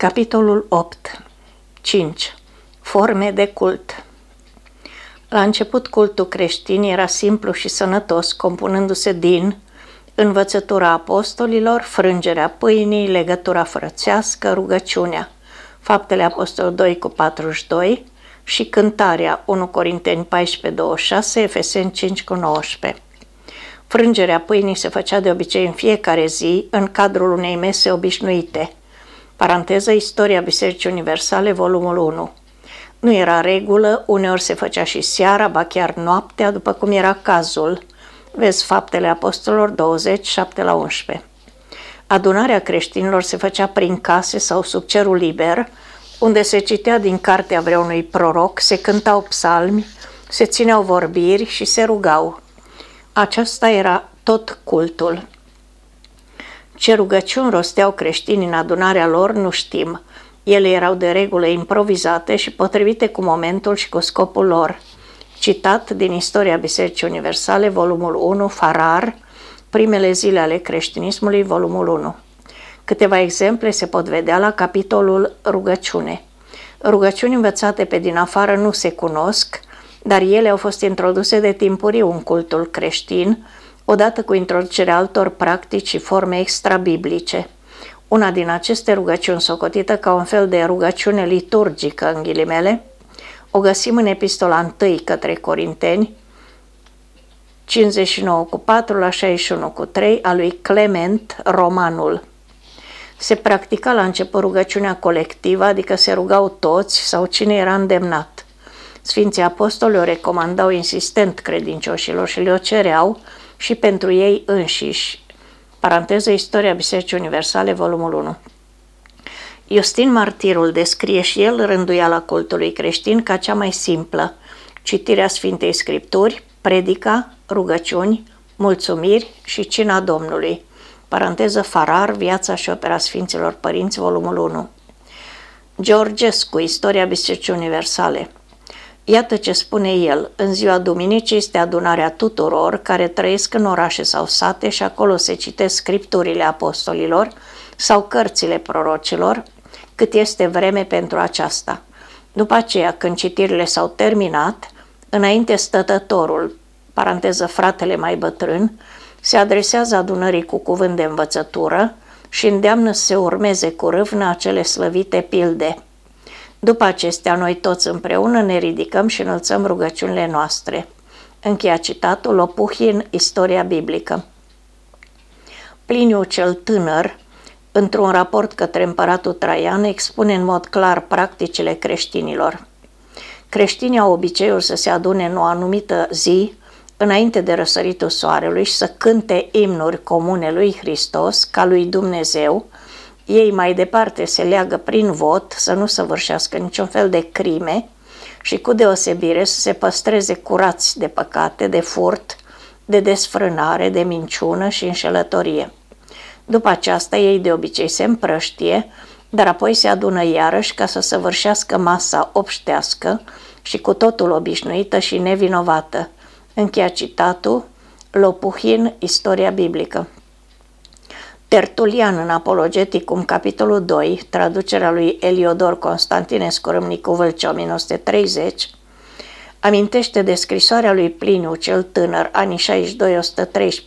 Capitolul 8 5. Forme de cult La început cultul creștin era simplu și sănătos, compunându-se din învățătura apostolilor, frângerea pâinii, legătura frățească, rugăciunea, faptele apostol 2 cu 42 și cântarea 1 Corinteni 14 26, Efeseni 5 cu 19. Frângerea pâinii se făcea de obicei în fiecare zi, în cadrul unei mese obișnuite – Paranteză Istoria Bisericii Universale, volumul 1. Nu era regulă, uneori se făcea și seara, ba chiar noaptea, după cum era cazul. Vezi Faptele Apostolilor 20, 7 la 11. Adunarea creștinilor se făcea prin case sau sub cerul liber, unde se citea din cartea vreunui proroc, se cântau psalmi, se țineau vorbiri și se rugau. Aceasta era tot cultul. Ce rugăciuni rosteau creștinii în adunarea lor, nu știm. Ele erau de regulă improvizate și potrivite cu momentul și cu scopul lor. Citat din Istoria Bisericii Universale, volumul 1, Farar, Primele zile ale creștinismului, volumul 1. Câteva exemple se pot vedea la capitolul rugăciune. Rugăciuni învățate pe din afară nu se cunosc, dar ele au fost introduse de timpuriu în cultul creștin, odată cu introducerea altor practici și forme extrabiblice. Una din aceste rugăciuni, socotită ca un fel de rugăciune liturgică, în ghilimele, o găsim în epistola 1 către Corinteni, 59 cu 4 la 61 cu 3 a lui Clement Romanul. Se practica la început rugăciunea colectivă, adică se rugau toți sau cine era îndemnat. Sfinții apostoli o recomandau insistent credincioșilor și le-o cereau și pentru ei înșiși. Paranteză Istoria Bisericii Universale, volumul 1. Iustin Martirul descrie și el rânduiala cultului creștin ca cea mai simplă, citirea Sfintei Scripturi, predica, rugăciuni, mulțumiri și cina Domnului. Paranteză Farar, Viața și opera Sfinților Părinți, volumul 1. Georgescu, Istoria Bisericii Universale, Iată ce spune el, în ziua duminicii este adunarea tuturor care trăiesc în orașe sau sate și acolo se citesc scripturile apostolilor sau cărțile prorocilor, cât este vreme pentru aceasta. După aceea, când citirile s-au terminat, înainte stătătorul, paranteză fratele mai bătrân, se adresează adunării cu cuvânt de învățătură și îndeamnă să se urmeze cu râvnă acele slăvite pilde – după acestea, noi toți împreună ne ridicăm și înălțăm rugăciunile noastre. Încheia citatul Lopuhin, Istoria Biblică. Pliniu cel tânăr, într-un raport către împăratul Traian, expune în mod clar practicile creștinilor. Creștinii au obiceiul să se adune în o anumită zi, înainte de răsăritul soarelui și să cânte imnuri comune lui Hristos, ca lui Dumnezeu, ei mai departe se leagă prin vot să nu săvârșească niciun fel de crime și cu deosebire să se păstreze curați de păcate, de furt, de desfrânare, de minciună și înșelătorie. După aceasta ei de obicei se împrăștie, dar apoi se adună iarăși ca să săvârșească masa obștească și cu totul obișnuită și nevinovată. Încheia citatul Lopuhin, Istoria Biblică. Tertulian în Apologeticum, capitolul 2, traducerea lui Eliodor Constantinescu Râmnicu Vâlcea, 1930, amintește de scrisoarea lui Pliniu cel tânăr, anii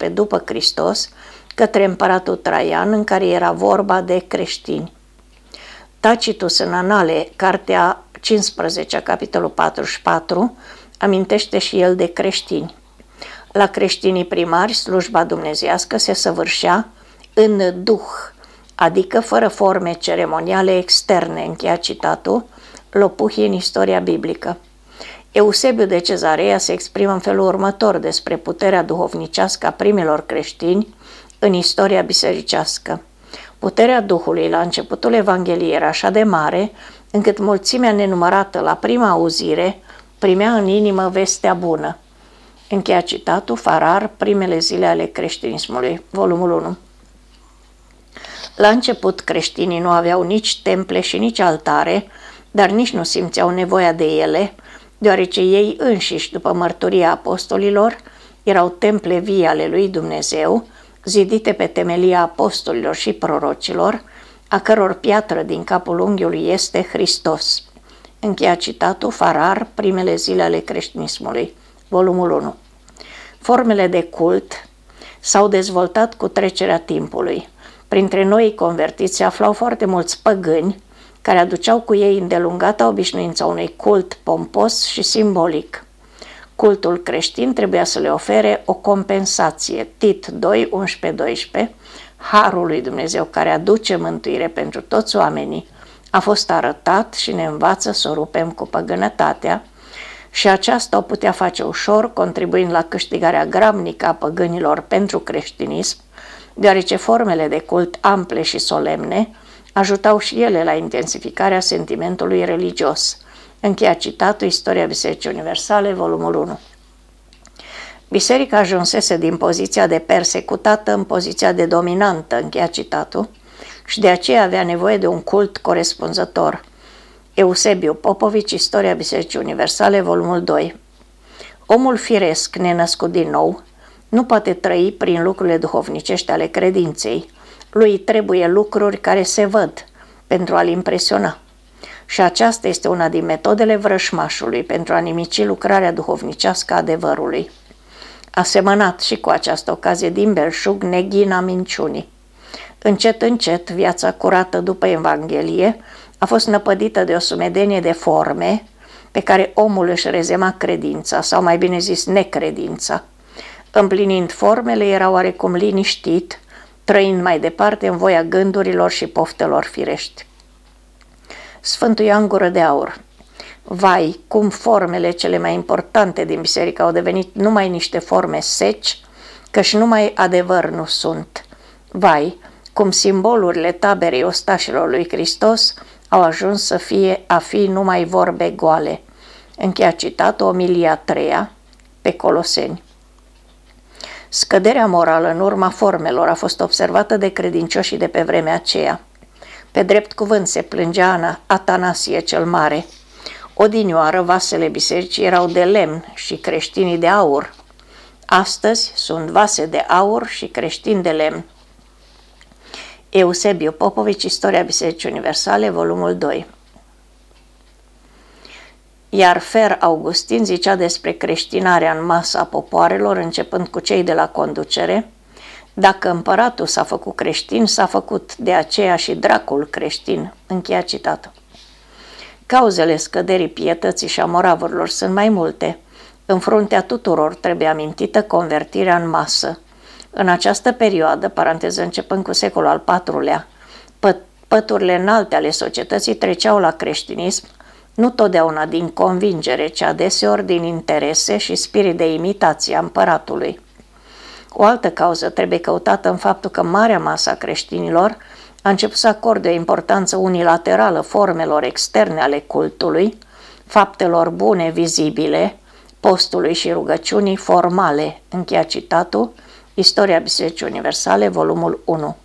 62-113 după Hristos, către împăratul Traian, în care era vorba de creștini. Tacitus în Anale, cartea 15, capitolul 44, amintește și el de creștini. La creștinii primari, slujba dumnezească se săvârșea în duh, adică fără forme ceremoniale externe, încheia citatul, Lopuhi în istoria biblică. Eusebiu de Cezarea se exprimă în felul următor despre puterea duhovnicească a primilor creștini în istoria bisericească. Puterea Duhului la începutul Evangheliei era așa de mare, încât mulțimea nenumărată la prima auzire primea în inimă vestea bună. Încheia citatul Farar, primele zile ale creștinismului, volumul 1. La început creștinii nu aveau nici temple și nici altare, dar nici nu simțeau nevoia de ele, deoarece ei înșiși, după mărturia apostolilor, erau temple vii ale lui Dumnezeu, zidite pe temelia apostolilor și prorocilor, a căror piatră din capul unghiului este Hristos. Încheia citatul Farar, primele zile ale creștinismului, volumul 1. Formele de cult s-au dezvoltat cu trecerea timpului. Printre noi convertiți se aflau foarte mulți păgâni care aduceau cu ei îndelungata obișnuința unui cult pompos și simbolic. Cultul creștin trebuia să le ofere o compensație. Tit 2, 11-12, Harul lui Dumnezeu care aduce mântuire pentru toți oamenii, a fost arătat și ne învață să o rupem cu păgânătatea și aceasta o putea face ușor, contribuind la câștigarea gramnică a păgânilor pentru creștinism, deoarece formele de cult ample și solemne ajutau și ele la intensificarea sentimentului religios. Încheia citatul Istoria Bisericii Universale, volumul 1. Biserica ajunsese din poziția de persecutată în poziția de dominantă, încheia citatul, și de aceea avea nevoie de un cult corespunzător. Eusebiu Popovici, Istoria Bisericii Universale, volumul 2 Omul firesc, nenăscut din nou, nu poate trăi prin lucrurile duhovnicești ale credinței. Lui trebuie lucruri care se văd pentru a-l impresiona. Și aceasta este una din metodele vrășmașului pentru a nimici lucrarea duhovnicească a adevărului. Asemănat și cu această ocazie din belșug neghina minciunii. Încet, încet, viața curată după Evanghelie a fost năpădită de o sumedenie de forme pe care omul își rezema credința, sau mai bine zis necredința. Împlinind formele, era oarecum liniștit, trăind mai departe în voia gândurilor și poftelor firești. Sfântul Ioan Gură de Aur Vai, cum formele cele mai importante din biserică au devenit numai niște forme seci, căci numai adevăr nu sunt. Vai, cum simbolurile taberei ostașilor lui Hristos au ajuns să fie a fi numai vorbe goale. Încheia citat Omilia 3 pe Coloseni. Scăderea morală în urma formelor a fost observată de credincioșii de pe vremea aceea. Pe drept cuvânt se plângea Ana, Atanasie cel Mare. Odinioară vasele bisericii erau de lemn și creștinii de aur. Astăzi sunt vase de aur și creștini de lemn. Eusebiu Popovici, Istoria Bisericii Universale, volumul 2 Iar Fer Augustin zicea despre creștinarea în masă a popoarelor, începând cu cei de la conducere, dacă împăratul s-a făcut creștin, s-a făcut de aceea și dracul creștin. Încheia citatul. Cauzele scăderii pietății și a moravurilor sunt mai multe. În fruntea tuturor trebuie amintită convertirea în masă. În această perioadă, paranteză începând cu secolul al IV-lea, păturile înalte ale societății treceau la creștinism, nu totdeauna din convingere, ci adeseori din interese și spirit de imitație a împăratului. O altă cauză trebuie căutată în faptul că marea masă a creștinilor a început să acorde o importanță unilaterală formelor externe ale cultului, faptelor bune vizibile, postului și rugăciunii formale, încheia citatul, Istoria Bisericii Universale, volumul 1.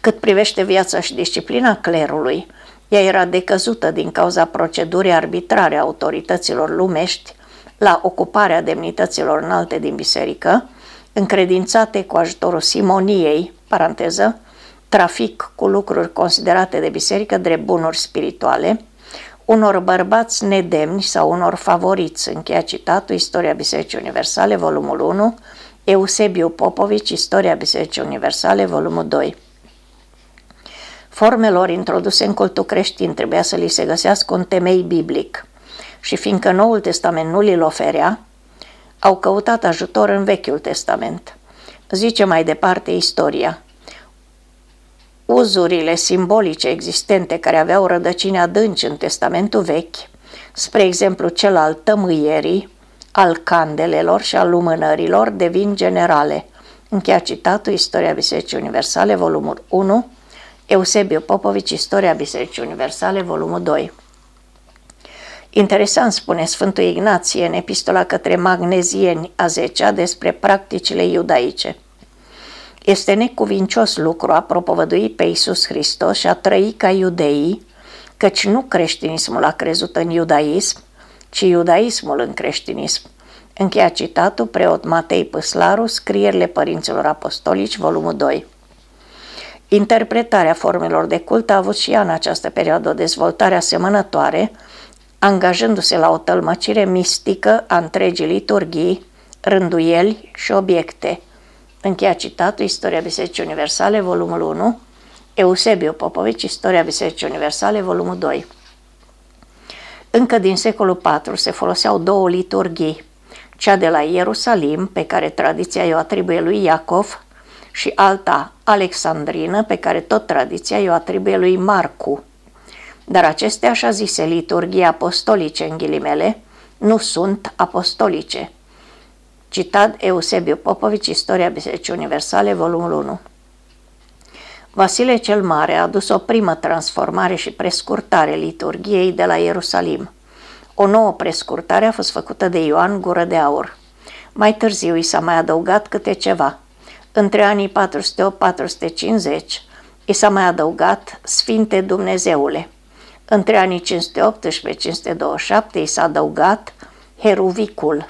Cât privește viața și disciplina clerului, ea era decăzută din cauza procedurii arbitrare a autorităților lumești la ocuparea demnităților înalte din biserică, încredințate cu ajutorul simoniei, paranteză, trafic cu lucruri considerate de biserică drept bunuri spirituale, unor bărbați nedemni sau unor favoriți, încheia citatul Istoria Bisericii Universale, volumul 1, Eusebiu Popovici, Istoria Bisericii Universale, volumul 2. Formelor introduse în cultul creștin trebuia să li se găsească un temei biblic și fiindcă Noul Testament nu li-l oferea, au căutat ajutor în Vechiul Testament. Zice mai departe istoria. Uzurile simbolice existente care aveau rădăcini adânci în Testamentul Vechi, spre exemplu cel al tămâierii, al candelelor și al lumânărilor devin generale. Încheia citatul Istoria Bisericii Universale, volumul 1, Eusebiu Popovici, Istoria Bisericii Universale, volumul 2. Interesant spune Sfântul Ignație în epistola către magnezieni a 10 despre practicile iudaice. Este necuvincios lucru a propovădui pe Iisus Hristos și a trăi ca iudeii, căci nu creștinismul a crezut în iudaism, ci iudaismul în creștinism. Încheia citatul preot Matei Păslaru, Scrierile Părinților Apostolici, volumul 2. Interpretarea formelor de cult a avut și ea în această perioadă o dezvoltare asemănătoare, angajându-se la o tălmăcire mistică a întregii liturghii, rânduieli și obiecte. Încheia citatul Istoria Bisericii Universale, volumul 1, Eusebiu Popovici, Istoria Bisericii Universale, volumul 2. Încă din secolul IV se foloseau două liturghii, cea de la Ierusalim, pe care tradiția o atribuie lui Iacov, și alta alexandrină, pe care tot tradiția o atribuie lui Marcu. Dar aceste așa zise liturghii apostolice, în ghilimele, nu sunt apostolice. Citat Eusebiu Popovici, Istoria Bisericii Universale, volumul 1. Vasile cel Mare a adus o primă transformare și prescurtare liturgiei de la Ierusalim. O nouă prescurtare a fost făcută de Ioan Gură de Aur. Mai târziu i s-a mai adăugat câte ceva. Între anii 408-450 i s-a mai adăugat Sfinte Dumnezeule. Între anii 518-527 și s-a adăugat Heruvicul.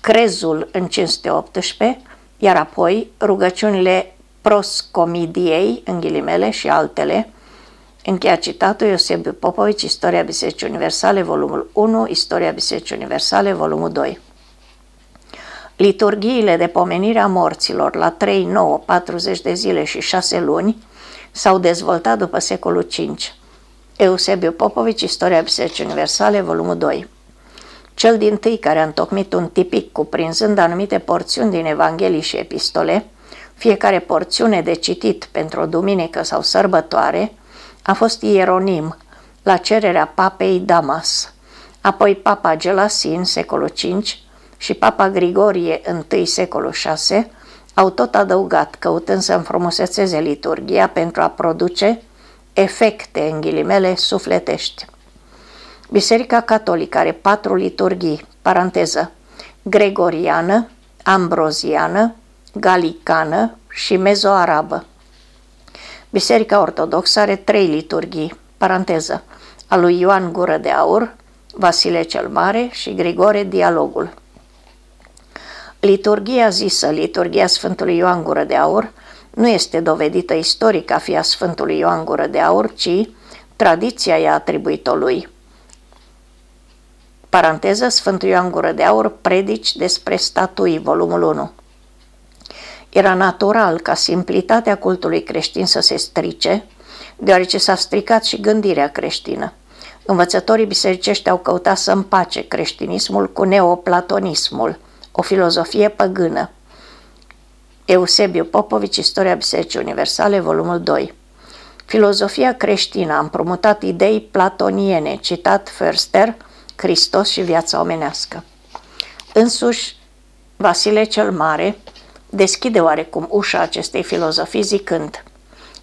Crezul în 518, iar apoi rugăciunile proscomidiei, în ghilimele și altele, Încheia citatul Iosebiu Popovici, Istoria Bisericii Universale, volumul 1, Istoria Bisericii Universale, volumul 2. Liturghiile de pomenire a morților la 3, 9, 40 de zile și 6 luni s-au dezvoltat după secolul V. Eusebiu Popovici, Istoria Bisericii Universale, volumul 2. Cel din tâi care a întocmit un tipic cuprinzând anumite porțiuni din Evanghelii și epistole, fiecare porțiune de citit pentru o duminică sau sărbătoare, a fost ieronim la cererea papei Damas, apoi papa Gelasin, secolul V, și papa Grigorie, I, secolul VI, au tot adăugat, căutând să înfrumusețeze liturgia pentru a produce efecte, în ghilimele, sufletești. Biserica Catolică are patru liturghii, paranteză, gregoriană, ambroziană, galicană și mezoarabă. Biserica Ortodoxă are trei liturghii, paranteză, a lui Ioan Gură de Aur, Vasile cel Mare și Grigore Dialogul. Liturgia zisă, liturgia Sfântului Ioan Gură de Aur, nu este dovedită istoric a fi a Sfântului Ioan Gură de Aur, ci tradiția i-a atribuit-o lui. Paranteză, Sfântul Ioan Gură de Aur, predici despre statui, volumul 1. Era natural ca simplitatea cultului creștin să se strice, deoarece s-a stricat și gândirea creștină. Învățătorii bisericești au căutat să împace creștinismul cu neoplatonismul, o filozofie păgână. Eusebiu Popovici, Istoria Bisericii Universale, volumul 2 Filozofia creștină a împrumutat idei platoniene, citat Förster, Hristos și viața omenească. Însuși, Vasile cel Mare, deschide oarecum ușa acestei filozofii zicând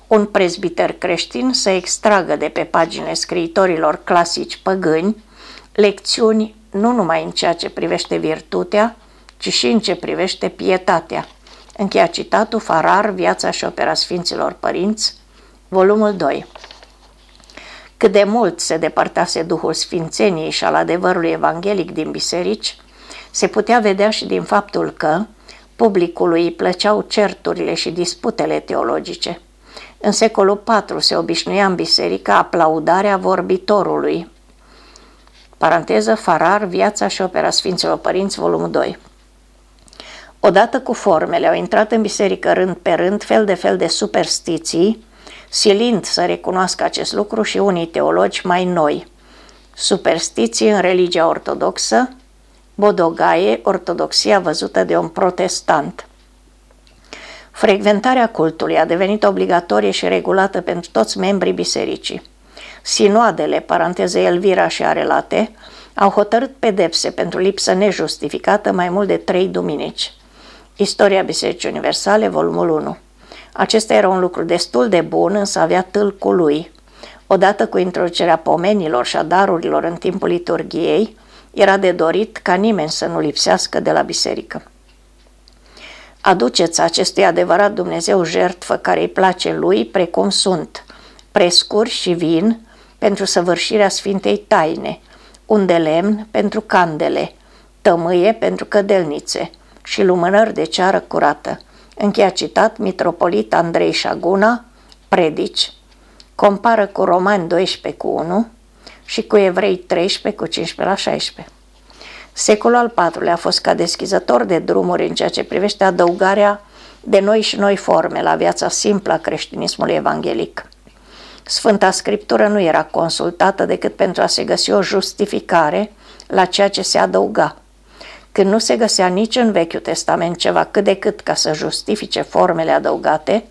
un prezbiter creștin să extragă de pe paginile scriitorilor clasici păgâni lecțiuni nu numai în ceea ce privește virtutea, ci și în ce privește pietatea. Încheia citatul Farar, Viața și opera Sfinților Părinți, volumul 2. Cât de mult se depărtase Duhul Sfințeniei și al adevărului evanghelic din biserici, se putea vedea și din faptul că, Publicului îi plăceau certurile și disputele teologice. În secolul IV se obișnuia în biserică aplaudarea vorbitorului. Paranteză, Farar, Viața și opera Sfinților Părinți, volumul 2. Odată cu formele au intrat în biserică rând pe rând fel de fel de superstiții, silind să recunoască acest lucru și unii teologi mai noi. Superstiții în religia ortodoxă, Bodogaie, ortodoxia văzută de un protestant. Frecventarea cultului a devenit obligatorie și regulată pentru toți membrii bisericii. Sinoadele, paranteze Elvira și Arelate, au hotărât pedepse pentru lipsă nejustificată mai mult de trei duminici. Istoria Bisericii Universale, volumul 1. Acesta era un lucru destul de bun, însă avea tâlcul lui. Odată cu introducerea pomenilor și a darurilor în timpul liturgiei, era de dorit ca nimeni să nu lipsească de la biserică. Aduceți acestui adevărat Dumnezeu jertfă care îi place lui, precum sunt prescuri și vin pentru săvârșirea Sfintei Taine, un de lemn pentru candele, tămâie pentru cădelnițe și lumânări de ceară curată. Încheia citat Mitropolit Andrei Șaguna, predici, compară cu Romani 12 cu 1 și cu Evrei 13 cu 15 la 16. Secolul al IV-lea a fost ca deschizător de drumuri în ceea ce privește adăugarea de noi și noi forme la viața simplă a creștinismului evanghelic. Sfânta Scriptură nu era consultată decât pentru a se găsi o justificare la ceea ce se adăuga. Când nu se găsea nici în Vechiul Testament ceva cât de cât ca să justifice formele adăugate,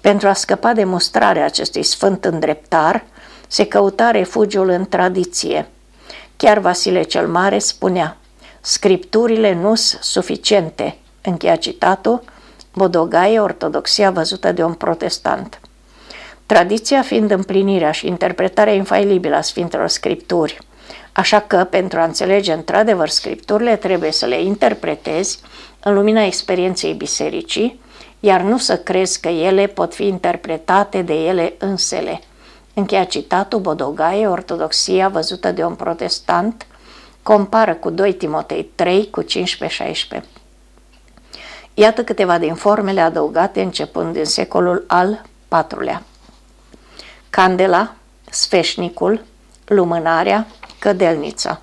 pentru a scăpa de mustrarea acestui sfânt îndreptar, se căuta refugiul în tradiție. Chiar Vasile cel Mare spunea, Scripturile nu sunt suficiente, încheia citatul, Bodogaie, ortodoxia văzută de un protestant. Tradiția fiind împlinirea și interpretarea infailibilă a Sfintelor Scripturi, așa că, pentru a înțelege într-adevăr Scripturile, trebuie să le interpretezi în lumina experienței bisericii, iar nu să crezi că ele pot fi interpretate de ele însele. Încheia citatul Bodogaie, ortodoxia văzută de un protestant, compară cu 2 Timotei 3 cu 15-16. Iată câteva din formele adăugate începând din secolul al IV-lea. Candela, sfeșnicul, lumânarea, cădelnița.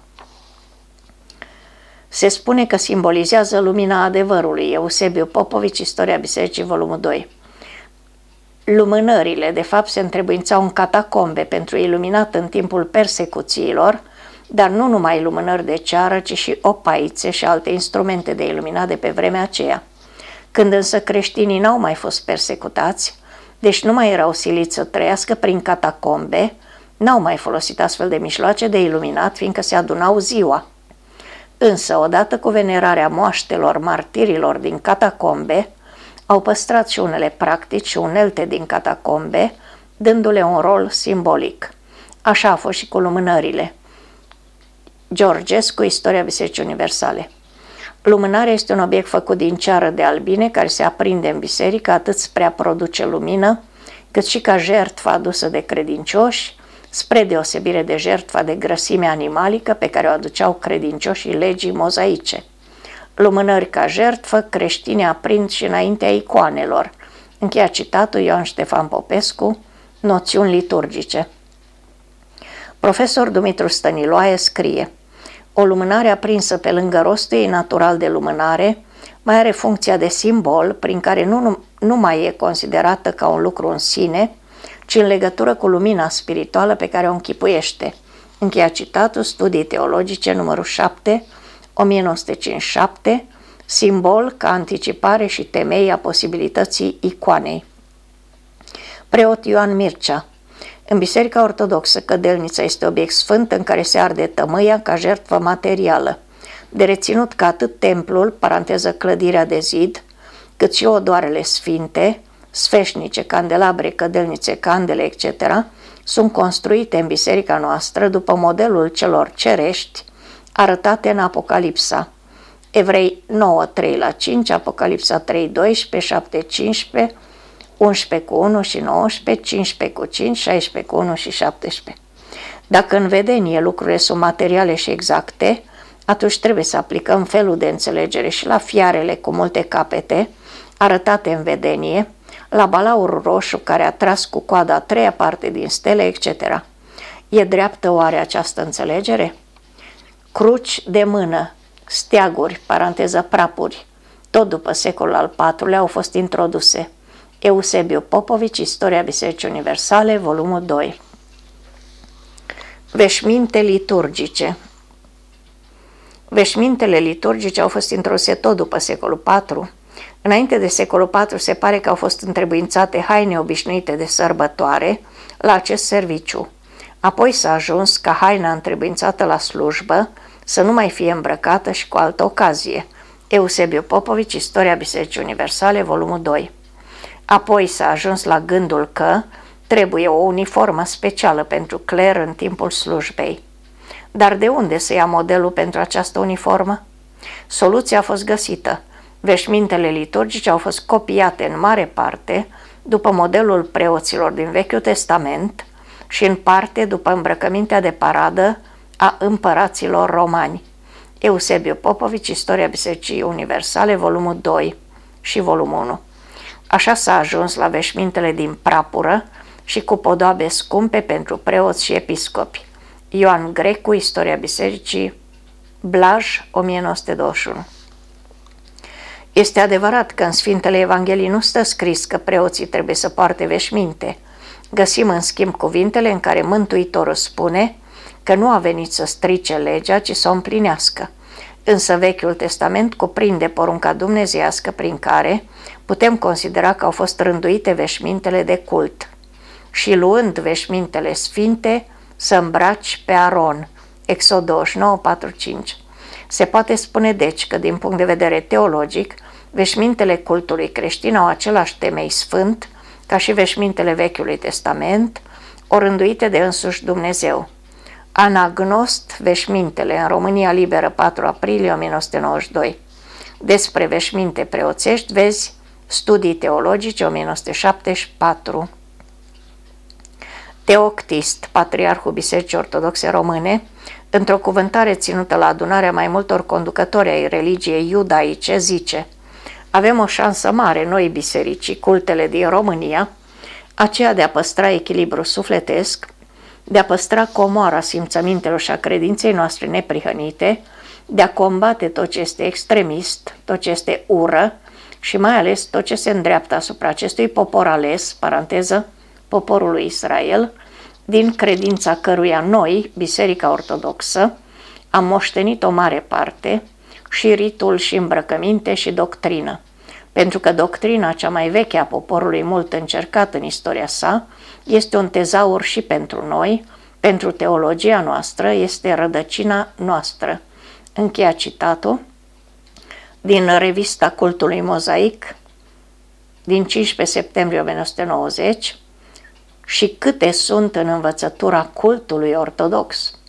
Se spune că simbolizează lumina adevărului. Eusebiu Popovici, Istoria Bisericii, volumul 2. Lumânările, de fapt, se întrebuințau în catacombe pentru iluminat în timpul persecuțiilor, dar nu numai lumânări de ceară, ci și opaițe și alte instrumente de iluminat de pe vremea aceea. Când însă creștinii n-au mai fost persecutați, deci nu mai erau siliți să trăiască prin catacombe, n-au mai folosit astfel de mișloace de iluminat, fiindcă se adunau ziua. Însă, odată cu venerarea moaștelor martirilor din catacombe, au păstrat și unele practici și unelte din catacombe, dându-le un rol simbolic. Așa a fost și cu lumânările. Georgescu, Istoria Bisericii Universale Lumânarea este un obiect făcut din ceară de albine care se aprinde în biserică atât spre a produce lumină, cât și ca jertfa adusă de credincioși, spre deosebire de jertfa de grăsime animalică pe care o aduceau credincioșii legii mozaice. Lumânări ca jertfă creștini aprind și înaintea icoanelor. Încheia citatul Ioan Ștefan Popescu, Noțiuni liturgice. Profesor Dumitru Stăniloae scrie – o lumânare aprinsă pe lângă rostul ei natural de lumânare mai are funcția de simbol prin care nu, nu mai e considerată ca un lucru în sine, ci în legătură cu lumina spirituală pe care o închipuiește. Încheia citatul Studii Teologice numărul 7, 1957, simbol ca anticipare și temei a posibilității icoanei. Preot Ioan Mircea în Biserica Ortodoxă, cădelnița este obiect sfânt în care se arde tămâia ca jertfă materială, de reținut că atât templul, paranteză clădirea de zid, cât și odoarele sfinte, sfeșnice, candelabre, cădelnițe, candele, etc., sunt construite în biserica noastră după modelul celor cerești arătate în Apocalipsa. Evrei 9, 3 la 5, Apocalipsa 3, 12, 7, 15, 11 cu 1 și 19, 15 cu 5, 16 cu 1 și 17. Dacă în vedenie lucrurile sunt materiale și exacte, atunci trebuie să aplicăm felul de înțelegere și la fiarele cu multe capete, arătate în vedenie, la balaurul roșu care a tras cu coada a treia parte din stele, etc. E dreaptă oare această înțelegere? Cruci de mână, steaguri, paranteză prapuri, tot după secolul al IV-lea au fost introduse. Eusebiu Popovici, Istoria Bisericii Universale, volumul 2 Veșminte liturgice Veșmintele liturgice au fost introduse tot după secolul IV. Înainte de secolul IV se pare că au fost întrebuințate haine obișnuite de sărbătoare la acest serviciu. Apoi s-a ajuns ca haina întrebuințată la slujbă să nu mai fie îmbrăcată și cu altă ocazie. Eusebiu Popovici, Istoria Bisericii Universale, volumul 2 Apoi s-a ajuns la gândul că trebuie o uniformă specială pentru cler în timpul slujbei. Dar de unde să ia modelul pentru această uniformă? Soluția a fost găsită. Veșmintele liturgice au fost copiate în mare parte după modelul preoților din Vechiul Testament și în parte după îmbrăcămintea de paradă a împăraților romani. Eusebiu Popovici, Istoria Bisericii Universale, volumul 2 și volumul 1. Așa s-a ajuns la veșmintele din prapură, și cu podoabe scumpe pentru preoți și episcopi. Ioan Grecu, Istoria Bisericii, Blaj, 1921 Este adevărat că în Sfintele Evangheliei nu stă scris că preoții trebuie să poarte veșminte. Găsim în schimb cuvintele în care Mântuitorul spune că nu a venit să strice legea, ci să o împlinească. Însă Vechiul Testament cuprinde porunca dumnezeiască prin care putem considera că au fost rânduite veșmintele de cult și luând veșmintele sfinte să îmbraci pe Aron. Exod 29, 5. Se poate spune deci că din punct de vedere teologic, veșmintele cultului creștin au același temei sfânt ca și veșmintele Vechiului Testament, orânduite de însuși Dumnezeu. Anagnost, veșmintele, în România Liberă, 4 aprilie 1992. Despre veșminte preoțești, vezi Studii teologice, 1974. Teoctist, patriarhul Bisericii Ortodoxe Române, într-o cuvântare ținută la adunarea mai multor conducători ai religiei iudaice, zice Avem o șansă mare, noi bisericii, cultele din România, aceea de a păstra echilibru sufletesc, de a păstra comoara simțămintelor și a credinței noastre neprihănite, de a combate tot ce este extremist, tot ce este ură și mai ales tot ce se îndreaptă asupra acestui popor ales, paranteză, poporului Israel, din credința căruia noi, Biserica Ortodoxă, am moștenit o mare parte și ritul și îmbrăcăminte și doctrină. Pentru că doctrina cea mai veche a poporului mult încercat în istoria sa este un tezaur și pentru noi, pentru teologia noastră, este rădăcina noastră. Încheia citatul din revista Cultului Mozaic din 15 septembrie 1990 și câte sunt în învățătura cultului ortodox.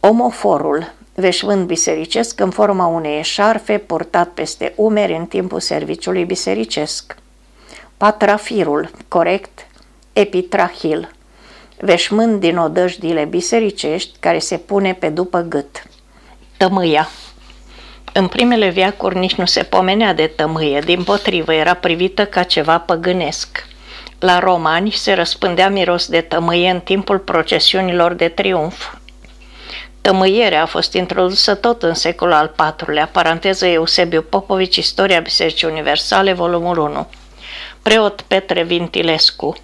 Omoforul, veșmânt bisericesc în forma unei eșarfe purtat peste umeri în timpul serviciului bisericesc. Patrafirul, corect, epitrahil, veșmânt din odăjdile bisericești care se pune pe după gât. Tămâia în primele viacuri nici nu se pomenea de tămâie, din potrivă era privită ca ceva păgânesc. La romani se răspândea miros de tămâie în timpul procesiunilor de triumf. Tămâierea a fost introdusă tot în secolul al IV-lea, paranteză Eusebiu Popovici, Istoria Bisericii Universale, volumul 1. Preot Petre Vintilescu,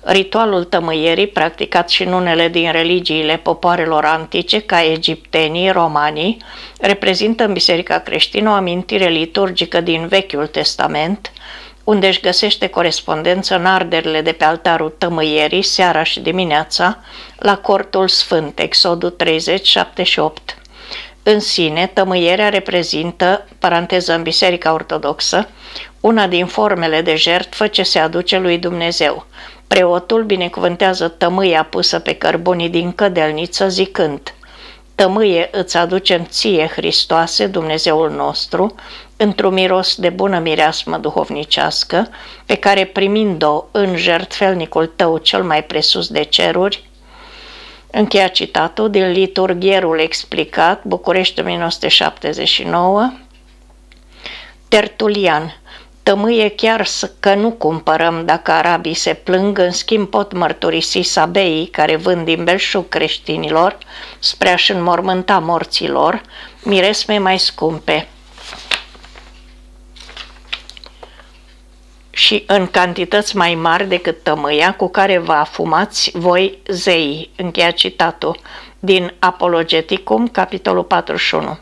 Ritualul tămâierii, practicat și în unele din religiile popoarelor antice, ca egiptenii, romanii, reprezintă în biserica creștină o amintire liturgică din Vechiul Testament, unde își găsește corespondență în arderile de pe altarul tămâierii, seara și dimineața, la cortul sfânt, Exodul 30, 7 și 8. În sine, tămâierea reprezintă, paranteză în Biserica Ortodoxă, una din formele de jertfă ce se aduce lui Dumnezeu. Preotul binecuvântează tămâia pusă pe cărbunii din cădelniță zicând Tămâie îți aducem ție, Hristoase, Dumnezeul nostru, într-un miros de bună mireasmă duhovnicească, pe care primind-o în jertfelnicul tău cel mai presus de ceruri, Încheia citatul din Liturghierul explicat, București 1979, Tertulian, Tămâie chiar că nu cumpărăm dacă arabii se plâng, în schimb pot mărturisi sabeii care vând din belșug creștinilor spre a-și înmormânta morților, miresme mai scumpe. și în cantități mai mari decât tămâia cu care vă afumați voi zei. Încheia citatul din Apologeticum, capitolul 41.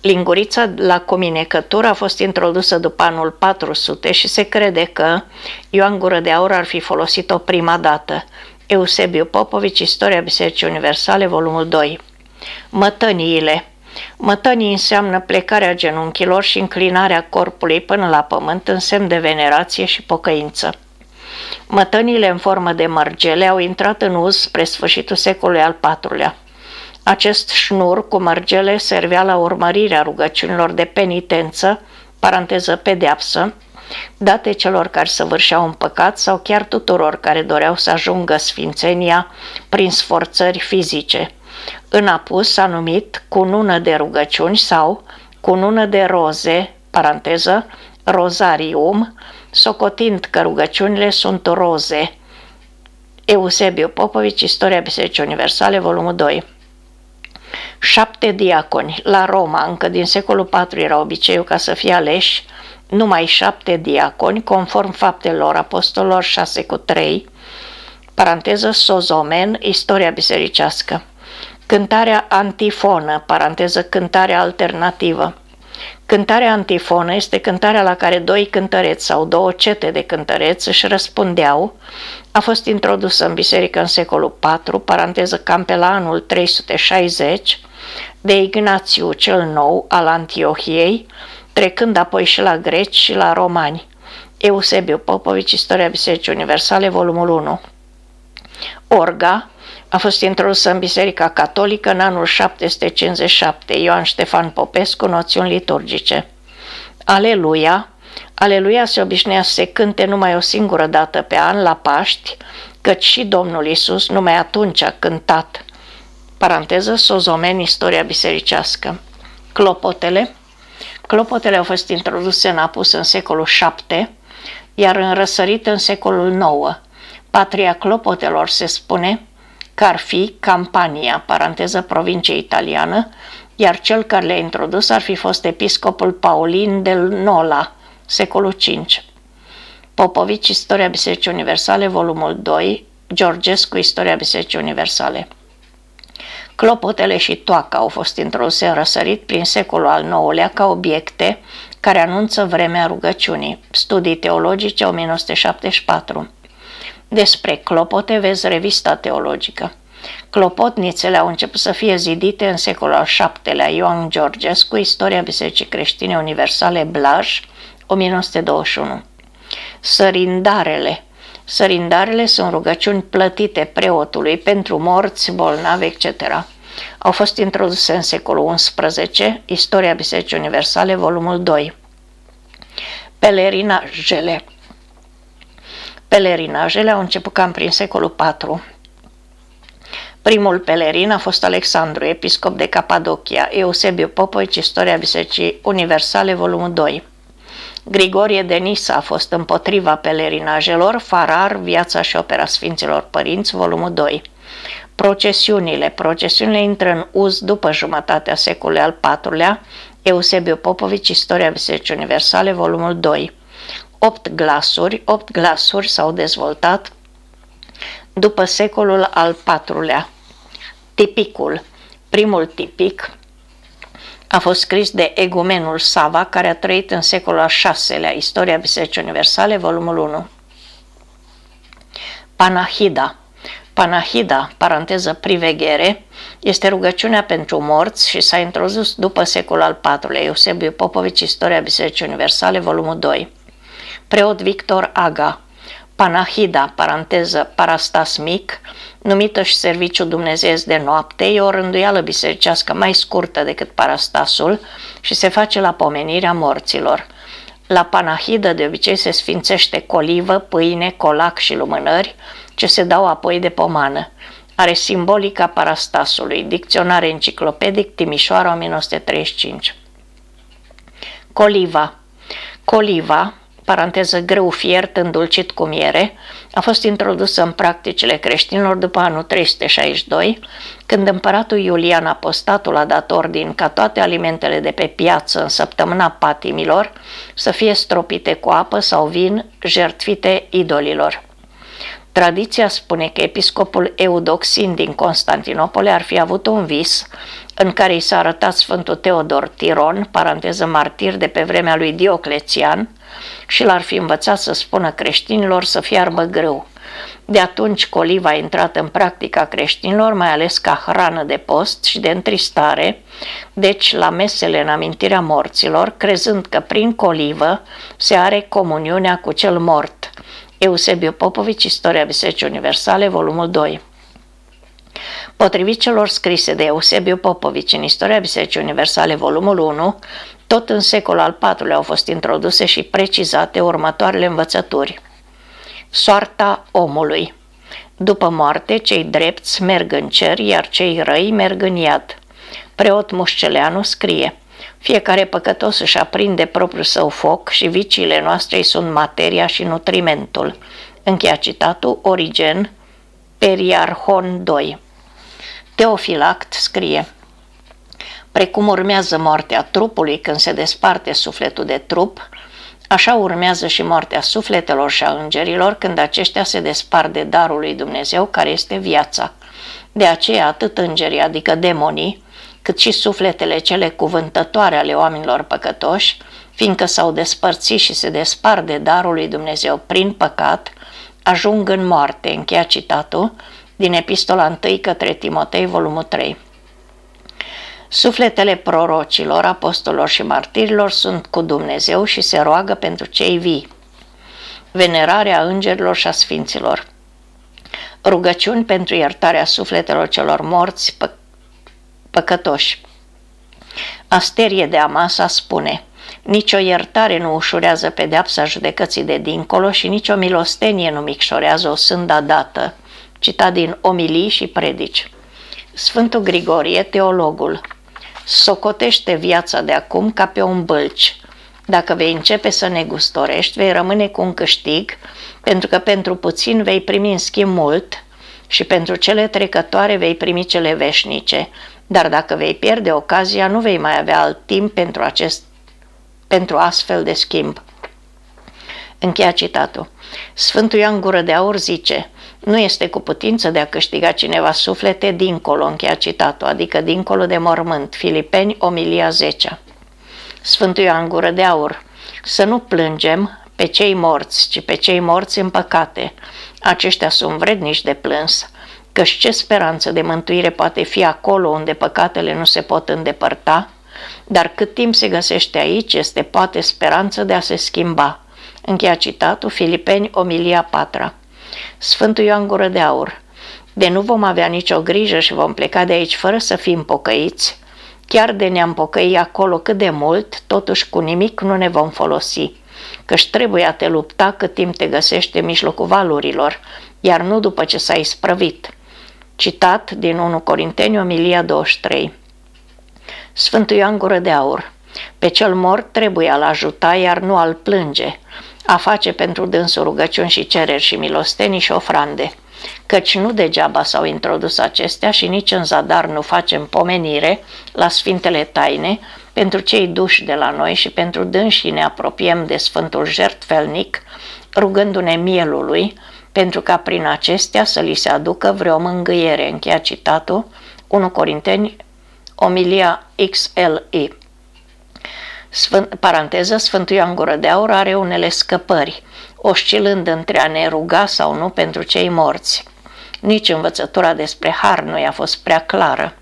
Lingurița la cominecătură a fost introdusă după anul 400 și se crede că Ioan Gură de Aur ar fi folosit-o prima dată. Eusebiu Popovici, Istoria Bisericii Universale, volumul 2. Mătăniile Mătănii înseamnă plecarea genunchilor și înclinarea corpului până la pământ în semn de venerație și pocăință. Mătănile în formă de mărgele au intrat în uz spre sfârșitul secolului al IV-lea. Acest șnur cu mărgele servea la urmărirea rugăciunilor de penitență, paranteză pedeapsă, date celor care săvârșeau un păcat sau chiar tuturor care doreau să ajungă sfințenia prin sforțări fizice. În apus s-a numit cunună de rugăciuni sau cunună de roze, paranteză, rozarium, socotind că rugăciunile sunt roze. Eusebiu Popovici, Istoria Bisericii Universale, volumul 2 Șapte diaconi. La Roma, încă din secolul IV era obiceiul ca să fie aleși numai șapte diaconi, conform faptelor apostolilor 6 cu 3, paranteză Sozomen, istoria bisericească. Cântarea antifonă, paranteză cântarea alternativă. Cântarea antifonă este cântarea la care doi cântăreți sau două cete de cântăreți își răspundeau. A fost introdusă în biserică în secolul IV, paranteză cam pe la anul 360, de Ignațiu cel Nou al Antiohiei, trecând apoi și la greci și la romani. Eusebiu Popovici, Istoria Bisericii Universale, volumul 1. Orga a fost introdusă în Biserica Catolică în anul 757. Ioan Ștefan Popescu, noțiuni liturgice. Aleluia! Aleluia se obișnuia să se cânte numai o singură dată pe an, la Paști, căci și Domnul Isus numai atunci a cântat. Paranteză, Sozomen, istoria bisericească. Clopotele Clopotele au fost introduse în apus în secolul VII, iar în răsărit în secolul IX. Patria clopotelor se spune că ar fi Campania, paranteză provincie italiană, iar cel care le-a introdus ar fi fost episcopul Paulin del Nola, secolul V. Popovici, Istoria Bisericii Universale, volumul 2, Georgescu, Istoria Bisericii Universale. Clopotele și toaca au fost introduse în răsărit prin secolul al IX-lea ca obiecte care anunță vremea rugăciunii. Studii teologice 1974. Despre clopote vezi revista teologică. Clopotnițele au început să fie zidite în secolul al VII-lea Ioan Georgescu, Istoria Bisericii Creștine Universale Blaj, 1921. Sărindarele Sărindarele sunt rugăciuni plătite preotului pentru morți, bolnavi, etc. Au fost introduse în secolul XI, Istoria Bisericii Universale, volumul 2. Pelerinajele Pelerinajele au început cam prin secolul IV. Primul pelerin a fost Alexandru, episcop de Capadocia, Eusebiu Popovici, Istoria Bisericii Universale, volumul 2. Grigorie de Nisa a fost împotriva pelerinajelor, Farar, Viața și opera Sfinților Părinți, volumul 2. Procesiunile. Procesiunile intră în uz după jumătatea secolului al IV-lea, Eusebiu Popovici, Istoria Bisericii Universale, volumul 2. Opt glasuri, opt glasuri s-au dezvoltat după secolul al IV-lea. Tipicul. Primul tipic a fost scris de egumenul Sava, care a trăit în secolul al VI-lea, Istoria Bisericii Universale, volumul 1. Panahida Panahida, paranteză priveghere, este rugăciunea pentru morți și s-a introdus după secolul al IV-lea, Eusebiu Popovici, Istoria Bisericii Universale, volumul 2. Preot Victor Aga, Panahida, paranteză parastas mic, numită și serviciu dumnezeiesc de noapte, e o rânduială bisericească mai scurtă decât parastasul și se face la pomenirea morților. La panahidă de obicei se sfințește colivă, pâine, colac și lumânări, ce se dau apoi de pomană. Are simbolica parastasului, dicționar enciclopedic Timișoara 1935. Coliva Coliva, paranteză greu fiert îndulcit cu miere, a fost introdusă în practicile creștinilor după anul 362, când împăratul Iulian Apostatul a dat ordin ca toate alimentele de pe piață în săptămâna patimilor să fie stropite cu apă sau vin jertfite idolilor. Tradiția spune că episcopul Eudoxin din Constantinopole ar fi avut un vis în care i s-a arătat Sfântul Teodor Tiron, paranteză martir de pe vremea lui Dioclețian, și l-ar fi învățat să spună creștinilor să fiarbă grâu. De atunci coliva a intrat în practica creștinilor, mai ales ca hrană de post și de întristare, deci la mesele în amintirea morților, crezând că prin colivă se are comuniunea cu cel mort. Eusebiu Popovici, Istoria Bisericii Universale, volumul 2 Potrivit celor scrise de Eusebiu Popovici în Istoria Bisericii Universale, volumul 1, tot în secolul al IV-lea au fost introduse și precizate următoarele învățături. Soarta omului. După moarte, cei drepți merg în cer, iar cei răi merg în iad. Preot Mușceleanu scrie, Fiecare păcătos își aprinde propriul său foc și viciile noastre sunt materia și nutrimentul. Încheia citatul Origen, Periarhon 2. Teofilact scrie Precum urmează moartea trupului când se desparte sufletul de trup, așa urmează și moartea sufletelor și a îngerilor când aceștia se despart de darul lui Dumnezeu care este viața. De aceea atât îngerii, adică demonii, cât și sufletele cele cuvântătoare ale oamenilor păcătoși, fiindcă s-au despărțit și se despar de darul lui Dumnezeu prin păcat, ajung în moarte, încheia citatul din Epistola 1 către Timotei, volumul 3. Sufletele prorocilor, apostolilor și martirilor sunt cu Dumnezeu și se roagă pentru cei vii. Venerarea îngerilor și a sfinților. Rugăciuni pentru iertarea sufletelor celor morți pă- păcătoși. Asterie de Amasa spune Nicio iertare nu ușurează pedeapsa judecății de dincolo și nicio milostenie nu micșorează o sânda dată. Citat din Omilii și Predici. Sfântul Grigorie, teologul, socotește viața de acum ca pe un bălci. Dacă vei începe să negustorești, vei rămâne cu un câștig, pentru că pentru puțin vei primi în schimb mult și pentru cele trecătoare vei primi cele veșnice, dar dacă vei pierde ocazia, nu vei mai avea alt timp pentru, acest, pentru astfel de schimb. Încheia citatul. Sfântul Ioan Gură de Aur zice, nu este cu putință de a câștiga cineva suflete dincolo, încheia citatul, adică dincolo de mormânt. Filipeni, omilia 10. Sfântul Ioan Gură de Aur, să nu plângem pe cei morți, ci pe cei morți în păcate. Aceștia sunt vrednici de plâns, căci ce speranță de mântuire poate fi acolo unde păcatele nu se pot îndepărta, dar cât timp se găsește aici, este poate speranță de a se schimba. Încheia citatul Filipeni, omilia 4. Sfântul Ioan Gură de Aur, de nu vom avea nicio grijă și vom pleca de aici fără să fim pocăiți, chiar de ne-am pocăi acolo cât de mult, totuși cu nimic nu ne vom folosi, căci trebuie a te lupta cât timp te găsește în mijlocul valurilor, iar nu după ce s-ai sprăvit. Citat din 1 Corinteni, Omilia 23 Sfântul Ioan Gură de Aur. Pe cel mort trebuie a-l ajuta, iar nu al plânge, a face pentru dânsul rugăciuni și cereri și milostenii și ofrande, căci nu degeaba s-au introdus acestea și nici în zadar nu facem pomenire la Sfintele Taine pentru cei duși de la noi și pentru dânsii ne apropiem de Sfântul Jertfelnic, rugându-ne mielului, pentru ca prin acestea să li se aducă vreo mângâiere. Încheia citatul 1 Corinteni, Omilia XLI. Sfânt, paranteză, Sfântul Ioan Gură de Aur are unele scăpări, oscilând între a ne ruga sau nu pentru cei morți. Nici învățătura despre har nu i-a fost prea clară.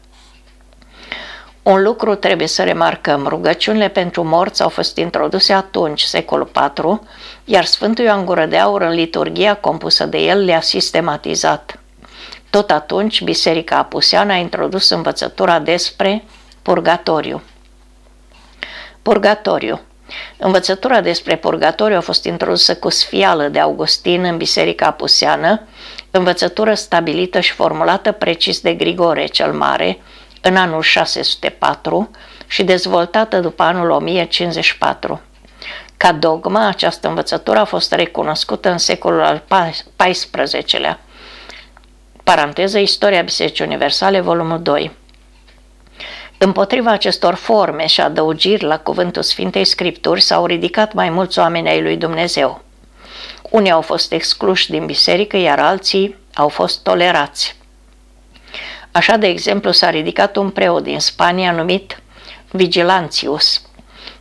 Un lucru trebuie să remarcăm, rugăciunile pentru morți au fost introduse atunci, secolul IV, iar Sfântul Ioan Gură de Aur în liturgia compusă de el le-a sistematizat. Tot atunci, Biserica Apuseană a introdus învățătura despre purgatoriu. Purgatoriu Învățătura despre purgatoriu a fost introdusă cu sfială de Augustin în Biserica Apuseană, învățătură stabilită și formulată precis de Grigore cel Mare în anul 604 și dezvoltată după anul 1054. Ca dogma, această învățătură a fost recunoscută în secolul al XIV-lea. Paranteză Istoria Bisericii Universale, volumul 2. Împotriva acestor forme și adăugiri la cuvântul Sfintei Scripturi s-au ridicat mai mulți oameni ai lui Dumnezeu. Unii au fost excluși din biserică, iar alții au fost tolerați. Așa, de exemplu, s-a ridicat un preot din Spania numit Vigilantius.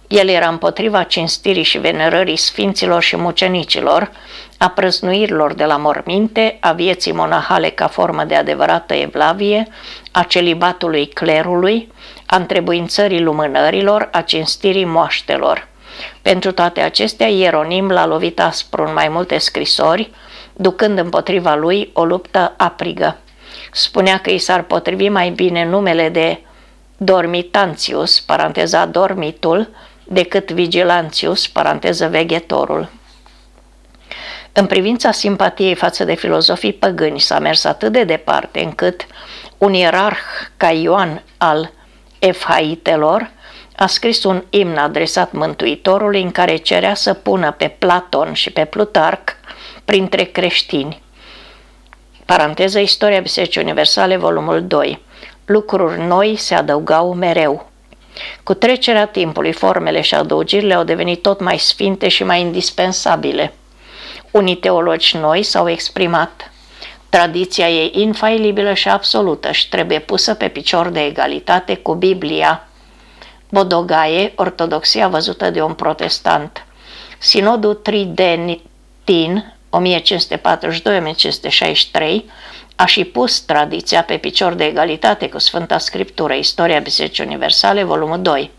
El era împotriva cinstirii și venerării sfinților și mucenicilor, a prăznuirilor de la morminte, a vieții monahale ca formă de adevărată evlavie, a celibatului clerului, a întrebuințării lumânărilor, a cinstirii moaștelor. Pentru toate acestea, Ieronim l-a lovit aspru în mai multe scrisori, ducând împotriva lui o luptă aprigă. Spunea că i s-ar potrivi mai bine numele de Dormitantius, paranteza dormitul, decât Vigilantius, paranteză veghetorul. În privința simpatiei față de filozofii păgâni s-a mers atât de departe încât un ierarh ca Ioan al Efhaitelor a scris un imn adresat Mântuitorului în care cerea să pună pe Platon și pe Plutarc printre creștini. Paranteză Istoria Bisericii Universale, volumul 2. Lucruri noi se adăugau mereu. Cu trecerea timpului, formele și adăugirile au devenit tot mai sfinte și mai indispensabile. Unii teologi noi s-au exprimat. Tradiția e infailibilă și absolută și trebuie pusă pe picior de egalitate cu Biblia. Bodogaie, ortodoxia văzută de un protestant. Sinodul Tridentin, 1542-1563, a și pus tradiția pe picior de egalitate cu Sfânta Scriptură, Istoria Bisericii Universale, volumul 2.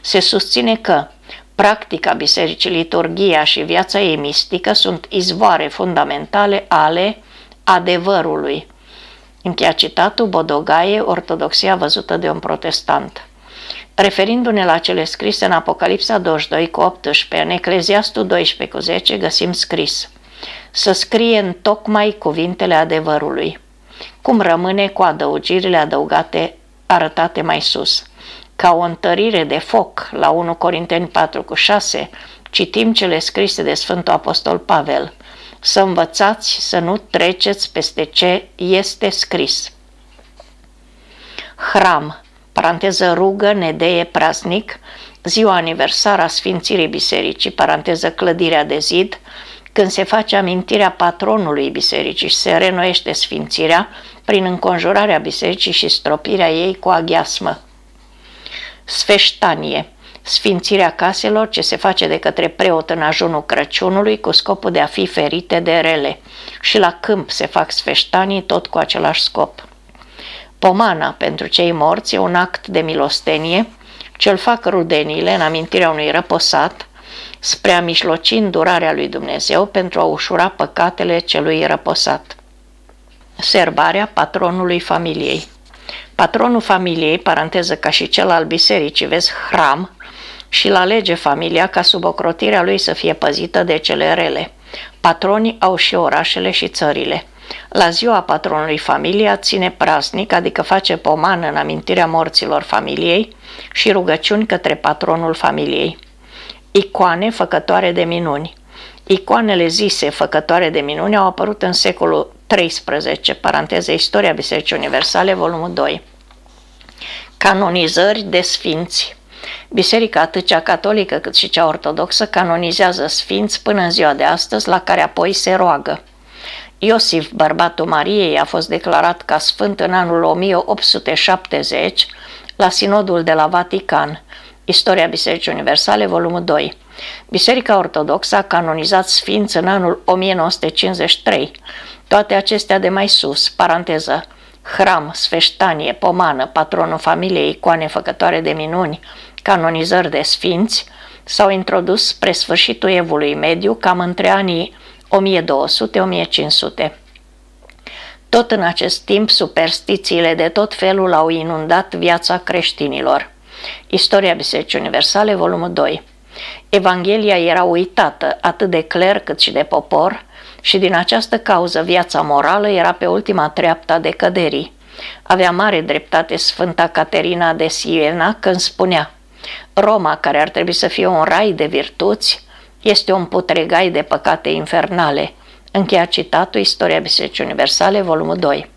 Se susține că practica bisericii, liturgia și viața ei mistică sunt izvoare fundamentale ale adevărului. Încheia citatul Bodogaie, ortodoxia văzută de un protestant. Referindu-ne la cele scrise în Apocalipsa 22 cu 18, în Ecleziastul 12 cu 10, găsim scris să scrie în tocmai cuvintele adevărului, cum rămâne cu adăugirile adăugate arătate mai sus. Ca o întărire de foc la 1 Corinteni 4 cu 6, citim cele scrise de Sfântul Apostol Pavel, să învățați să nu treceți peste ce este scris. Hram, paranteză rugă, nedeie, praznic, ziua aniversară a Sfințirii Bisericii, paranteză clădirea de zid, când se face amintirea patronului bisericii și se renoiește sfințirea prin înconjurarea bisericii și stropirea ei cu aghiasmă. Sfeștanie Sfințirea caselor ce se face de către preot în ajunul Crăciunului cu scopul de a fi ferite de rele. Și la câmp se fac sfeștanii tot cu același scop. Pomana pentru cei morți e un act de milostenie ce-l fac rudenile în amintirea unui răposat spre a mișloci îndurarea lui Dumnezeu pentru a ușura păcatele celui răposat. Serbarea patronului familiei Patronul familiei, paranteză ca și cel al bisericii, vezi, hram, și la alege familia ca sub ocrotirea lui să fie păzită de cele rele. Patronii au și orașele și țările. La ziua patronului familia ține praznic, adică face pomană în amintirea morților familiei și rugăciuni către patronul familiei. Icoane făcătoare de minuni Icoanele zise făcătoare de minuni au apărut în secolul 13, paranteză Istoria Bisericii Universale, volumul 2. Canonizări de sfinți Biserica atât cea catolică cât și cea ortodoxă canonizează sfinți până în ziua de astăzi, la care apoi se roagă. Iosif, bărbatul Mariei, a fost declarat ca sfânt în anul 1870 la Sinodul de la Vatican, Istoria Bisericii Universale, volumul 2. Biserica Ortodoxă a canonizat sfinți în anul 1953. Toate acestea de mai sus, paranteză, hram, sfeștanie, pomană, patronul familiei, icoane făcătoare de minuni, canonizări de sfinți, s-au introdus spre sfârșitul evului mediu, cam între anii 1200-1500. Tot în acest timp, superstițiile de tot felul au inundat viața creștinilor. Istoria Bisericii Universale, volumul 2. Evanghelia era uitată atât de cler cât și de popor și din această cauză viața morală era pe ultima treaptă a decăderii. Avea mare dreptate Sfânta Caterina de Siena când spunea Roma, care ar trebui să fie un rai de virtuți, este un putregai de păcate infernale. Încheia citatul Istoria Bisericii Universale, volumul 2.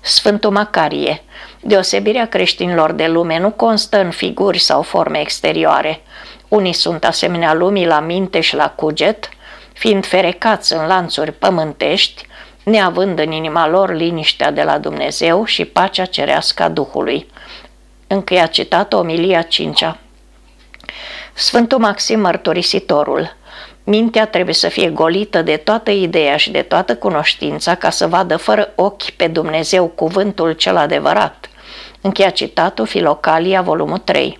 Sfântul Macarie Deosebirea creștinilor de lume nu constă în figuri sau forme exterioare. Unii sunt asemenea lumii la minte și la cuget, fiind ferecați în lanțuri pământești, neavând în inima lor liniștea de la Dumnezeu și pacea cerească a Duhului. Încheia citat Omilia 5 -a. Sfântul Maxim Mărturisitorul Mintea trebuie să fie golită de toată ideea și de toată cunoștința ca să vadă fără ochi pe Dumnezeu cuvântul cel adevărat. Încheia citatul Filocalia, volumul 3.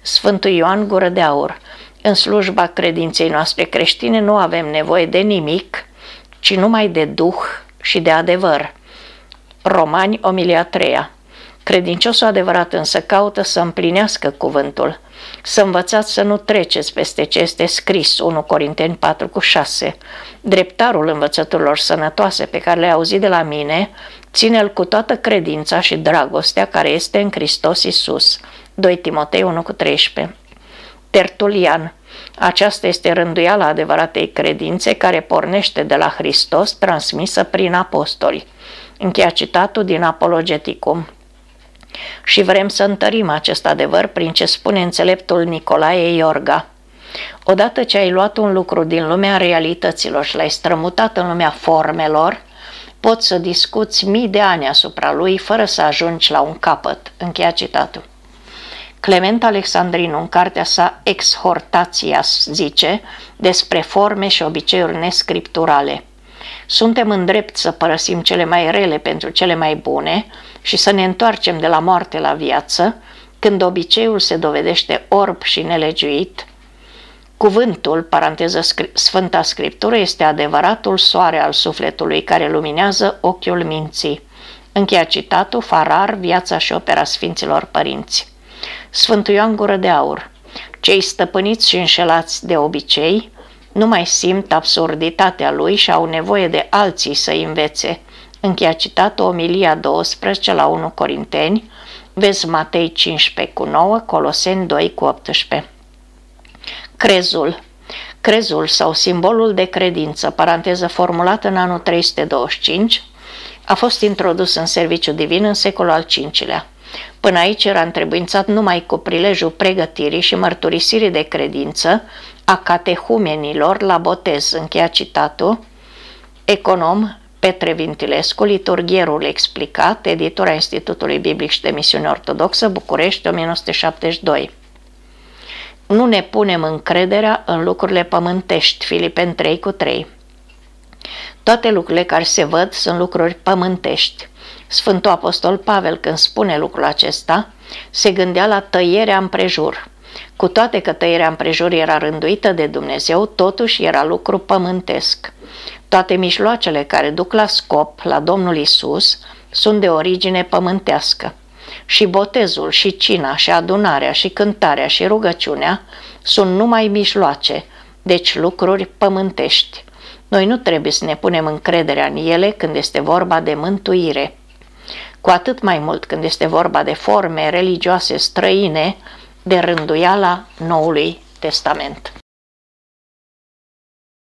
Sfântul Ioan Gură de Aur În slujba credinței noastre creștine nu avem nevoie de nimic, ci numai de Duh și de adevăr. Romani, Omilia 3 Credinciosul adevărat însă caută să împlinească cuvântul, să învățați să nu treceți peste ce este scris, 1 Corinteni 4 cu 6. Dreptarul învățăturilor sănătoase pe care le-ai auzit de la mine, ține-l cu toată credința și dragostea care este în Hristos Isus. 2 Timotei 1 cu 13 Tertulian aceasta este rânduiala adevăratei credințe care pornește de la Hristos, transmisă prin apostoli. Încheia citatul din Apologeticum. Și vrem să întărim acest adevăr prin ce spune înțeleptul Nicolae Iorga. Odată ce ai luat un lucru din lumea realităților și l-ai strămutat în lumea formelor, poți să discuți mii de ani asupra lui fără să ajungi la un capăt. Încheia citatul. Clement Alexandrinu, în cartea sa Exhortatias, zice despre forme și obiceiuri nescripturale. Suntem în drept să părăsim cele mai rele pentru cele mai bune și să ne întoarcem de la moarte la viață, când obiceiul se dovedește orb și nelegiuit, Cuvântul, paranteză Sfânta Scriptură, este adevăratul soare al sufletului care luminează ochiul minții. Încheia citatul Farar, Viața și opera Sfinților Părinți. Sfântul Ioan Gură de Aur Cei stăpâniți și înșelați de obicei nu mai simt absurditatea lui și au nevoie de alții să învețe. Încheia citatul Omilia 12 la 1 Corinteni, vezi Matei 15 cu 9, Coloseni 2 cu 18. Crezul Crezul sau simbolul de credință, paranteză formulată în anul 325, a fost introdus în serviciu divin în secolul al V-lea. Până aici era întrebuințat numai cu prilejul pregătirii și mărturisirii de credință a catehumenilor la botez, încheia citatul, econom Petre Vintilescu, liturghierul explicat, editora Institutului Biblic și de Misiune Ortodoxă, București, 1972. Nu ne punem încrederea în lucrurile pământești, Filipen 3 cu 3. Toate lucrurile care se văd sunt lucruri pământești. Sfântul Apostol Pavel, când spune lucrul acesta, se gândea la tăierea împrejur. Cu toate că tăierea împrejur era rânduită de Dumnezeu, totuși era lucru pământesc. Toate mijloacele care duc la scop, la Domnul Isus, sunt de origine pământească. Și botezul, și cina, și adunarea, și cântarea, și rugăciunea sunt numai mijloace, deci lucruri pământești. Noi nu trebuie să ne punem încrederea în ele când este vorba de mântuire. Cu atât mai mult când este vorba de forme religioase străine de rânduiala Noului Testament.